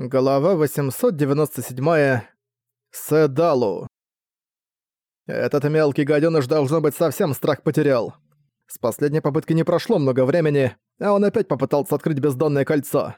Глава 897. Седалу. Этот мелкий гаденыш, должно быть, совсем страх потерял. С последней попытки не прошло много времени, а он опять попытался открыть бездонное кольцо.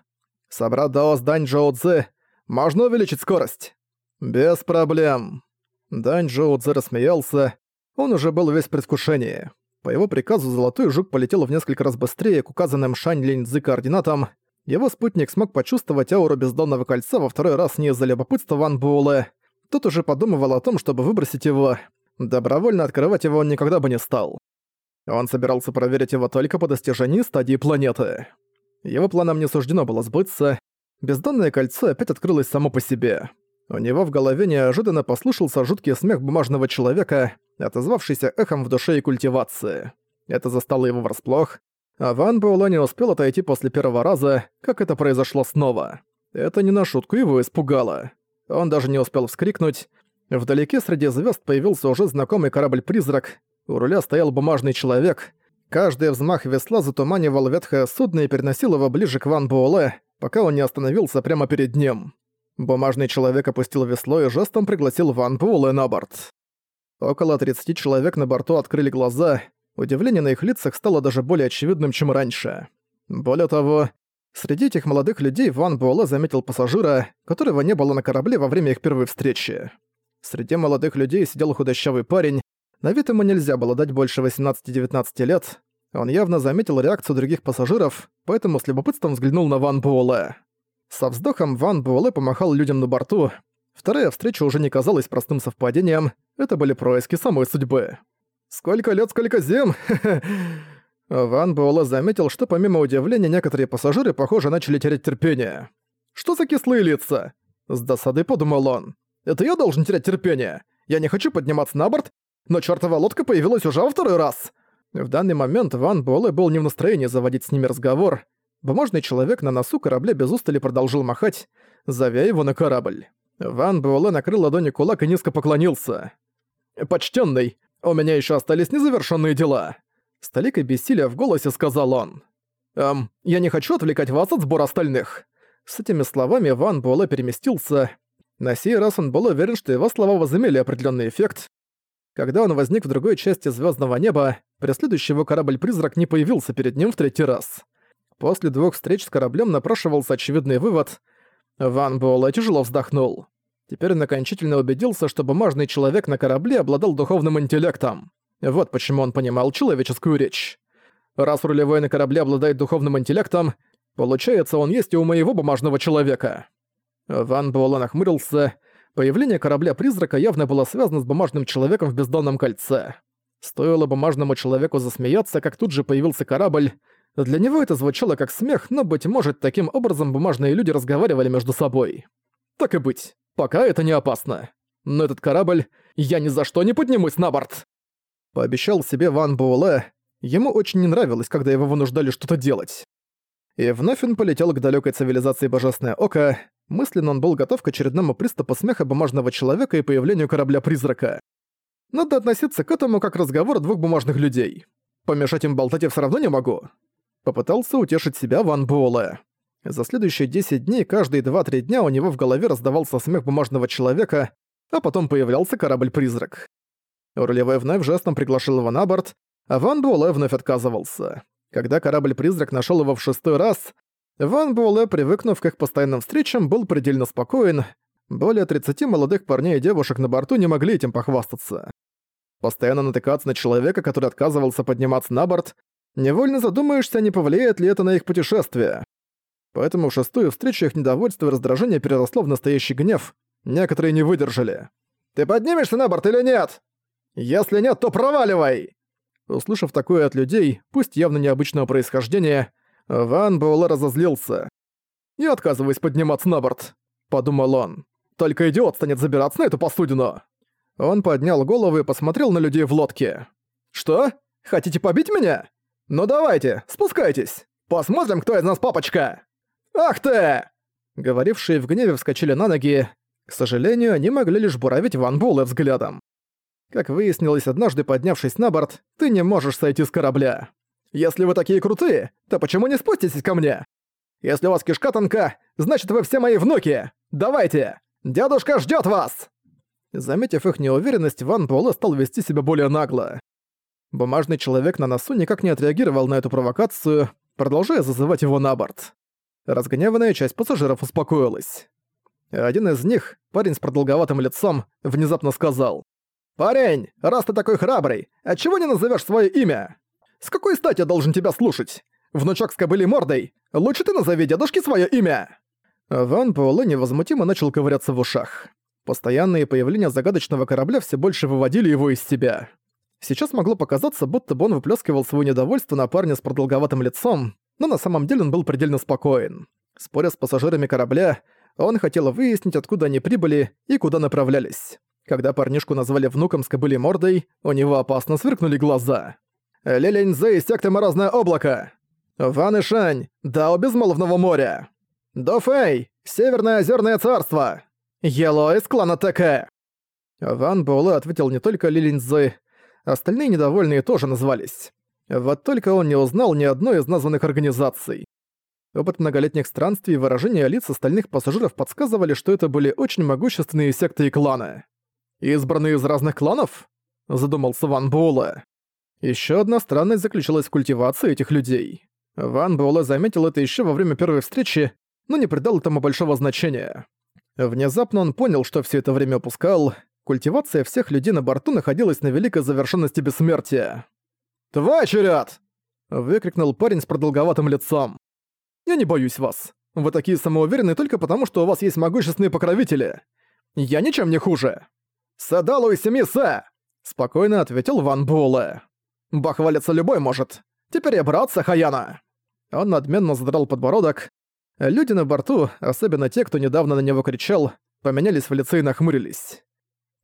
Собрать Даос Дань Джоу Цзы, можно увеличить скорость? Без проблем. Дань Джоу Цзы рассмеялся, он уже был весь в предвкушении. По его приказу Золотой Жук полетел в несколько раз быстрее к указанным Шань Линь Цзы координатам, его спутник смог почувствовать ауру бездонного кольца во второй раз не из-за любопытства Ван Буэлэ. Тот уже подумывал о том, чтобы выбросить его. Добровольно открывать его он никогда бы не стал. Он собирался проверить его только по достижении стадии планеты. Его планам не суждено было сбыться. Бездонное кольцо опять открылось само по себе. У него в голове неожиданно послышался жуткий смех бумажного человека, отозвавшийся эхом в душе и культивации. Это застало его врасплох, а Ван Буэлэ не успел отойти после первого раза, как это произошло снова. Это не на шутку его испугало. Он даже не успел вскрикнуть. Вдалеке среди звезд появился уже знакомый корабль-призрак. У руля стоял бумажный человек. Каждый взмах весла затуманивал ветхое судно и переносил его ближе к Ван Буэлэ, пока он не остановился прямо перед ним. Бумажный человек опустил весло и жестом пригласил Ван Буэлэ на борт. Около 30 человек на борту открыли глаза, Удивление на их лицах стало даже более очевидным, чем раньше. Более того, среди этих молодых людей Ван Буэлэ заметил пассажира, которого не было на корабле во время их первой встречи. Среди молодых людей сидел худощавый парень, на вид ему нельзя было дать больше 18-19 лет. Он явно заметил реакцию других пассажиров, поэтому с любопытством взглянул на Ван Буэлэ. Со вздохом Ван Буэлэ помахал людям на борту. Вторая встреча уже не казалась простым совпадением, это были происки самой судьбы. Сколько лет, сколько зим! Ван Буэлэ заметил, что помимо удивления некоторые пассажиры, похоже, начали терять терпение. «Что за кислые лица?» С досадой подумал он. «Это я должен терять терпение? Я не хочу подниматься на борт, но чертова лодка появилась уже во второй раз!» В данный момент Ван Буэлэ был не в настроении заводить с ними разговор. Бумажный человек на носу корабля без устали продолжил махать, зовя его на корабль. Ван Буэлэ накрыл ладони кулак и низко поклонился. «Почтенный, у меня еще остались незавершенные дела!» С толикой бессилия в голосе сказал он. «Эм, я не хочу отвлекать вас от сбора остальных!» С этими словами Ван Буэлэ переместился. На сей раз он был уверен, что его слова возымели определенный эффект. Когда он возник в другой части звездного неба, преследующий его корабль-призрак не появился перед ним в третий раз. После двух встреч с кораблем напрашивался очевидный вывод. Ван Буэлэ тяжело вздохнул. Теперь он окончательно убедился, что бумажный человек на корабле обладал духовным интеллектом. Вот почему он понимал человеческую речь. Раз рулевой на корабле обладает духовным интеллектом, получается, он есть и у моего бумажного человека. Ван Буэлэ нахмурился. Появление корабля-призрака явно было связано с бумажным человеком в бездонном кольце. Стоило бумажному человеку засмеяться, как тут же появился корабль. Для него это звучало как смех, но, быть может, таким образом бумажные люди разговаривали между собой. Так и быть. Пока это не опасно. Но этот корабль... Я ни за что не поднимусь на борт!» Пообещал себе Ван Буэлэ. Ему очень не нравилось, когда его вынуждали что-то делать. И вновь он полетел к далекой цивилизации Божественное Око. Мысленно он был готов к очередному приступу смеха бумажного человека и появлению корабля-призрака. Надо относиться к этому как разговор двух бумажных людей. Помешать им болтать я все равно не могу. Попытался утешить себя Ван Буэлэ. За следующие 10 дней каждые 2-3 дня у него в голове раздавался смех бумажного человека, а потом появлялся корабль-призрак. Рулевой вновь жестом приглашил его на борт, а Ван Буэлэ вновь отказывался. Когда корабль-призрак нашел его в шестой раз, Ван Буэлэ, привыкнув к их постоянным встречам, был предельно спокоен. Более 30 молодых парней и девушек на борту не могли этим похвастаться. Постоянно натыкаться на человека, который отказывался подниматься на борт, невольно задумаешься, не повлияет ли это на их путешествие. Поэтому шестую встречу их недовольство и раздражение переросло в настоящий гнев. Некоторые не выдержали. «Ты поднимешься на борт или нет? Если нет, то проваливай!» Услышав такое от людей, пусть явно необычного происхождения, Ван Буэлэ разозлился. «Я отказываюсь подниматься на борт», — подумал он. «Только идиот станет забираться на эту посудину». Он поднял голову и посмотрел на людей в лодке. «Что? Хотите побить меня? Ну давайте, спускайтесь. Посмотрим, кто из нас папочка!» «Ах ты!» Говорившие в гневе вскочили на ноги. К сожалению, они могли лишь буравить Ван Буэлэ взглядом. Как выяснилось, однажды поднявшись на борт, ты не можешь сойти с корабля. Если вы такие крутые, то почему не спуститесь ко мне? Если у вас кишка тонка, значит вы все мои внуки! Давайте! Дедушка ждет вас!» Заметив их неуверенность, Ван Буэлэ стал вести себя более нагло. Бумажный человек на носу никак не отреагировал на эту провокацию, продолжая зазывать его на борт. Разгневанная часть пассажиров успокоилась. Один из них, парень с продолговатым лицом, внезапно сказал. «Парень, раз ты такой храбрый, отчего не назовешь свое имя? С какой стати я должен тебя слушать? Внучок с кобылей мордой, лучше ты назови дедушке свое имя!» Ван Буэлэ невозмутимо начал ковыряться в ушах. Постоянные появления загадочного корабля все больше выводили его из себя. Сейчас могло показаться, будто бы он выплескивал свое недовольство на парня с продолговатым лицом, но на самом деле он был предельно спокоен. Споря с пассажирами корабля, он хотел выяснить, откуда они прибыли и куда направлялись. Когда парнишку назвали внуком с кобылей мордой, у него опасно сверкнули глаза. «Лилиньзы из секты Морозное облако!» «Ван и Шань, Дао Безмолвного моря!» «Дофэй, Северное озерное царство!» «Ело из клана ТК!» Ван Буэлэ ответил не только Лилиньзы, остальные недовольные тоже назвались. Вот только он не узнал ни одной из названных организаций. Опыт многолетних странствий и выражения лиц остальных пассажиров подсказывали, что это были очень могущественные секты и кланы. «Избранные из разных кланов?» – задумался Ван Буэлэ. Еще одна странность заключалась в культивации этих людей. Ван Буэлэ заметил это еще во время первой встречи, но не придал этому большого значения. Внезапно он понял, что все это время упускал. Культивация всех людей на борту находилась на великой завершенности бессмертия. «Твой черед!» — выкрикнул парень с продолговатым лицом. «Я не боюсь вас. Вы такие самоуверенные только потому, что у вас есть могущественные покровители. Я ничем не хуже». «Садалу и семи Сэ!» — спокойно ответил Ван Буэлэ. «Бахвалиться любой может. Теперь я брат Сахаяна». Он надменно задрал подбородок. Люди на борту, особенно те, кто недавно на него кричал, поменялись в лице и нахмурились.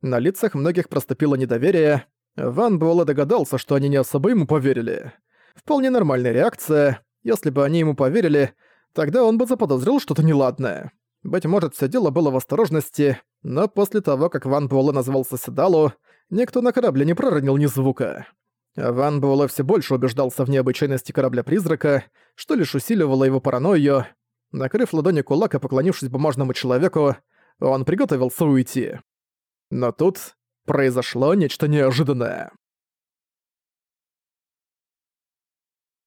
На лицах многих проступило недоверие. Ван Буэлэ догадался, что они не особо ему поверили. Вполне нормальная реакция. Если бы они ему поверили, тогда он бы заподозрил что-то неладное. Быть может, все дело было в осторожности, но после того, как Ван Буэлэ назвался Седалу, никто на корабле не проронил ни звука. Ван Буэлэ все больше убеждался в необычайности корабля-призрака, что лишь усиливало его паранойю. Накрыв ладони кулак и поклонившись бумажному человеку, он приготовился уйти. Но тут произошло нечто неожиданное.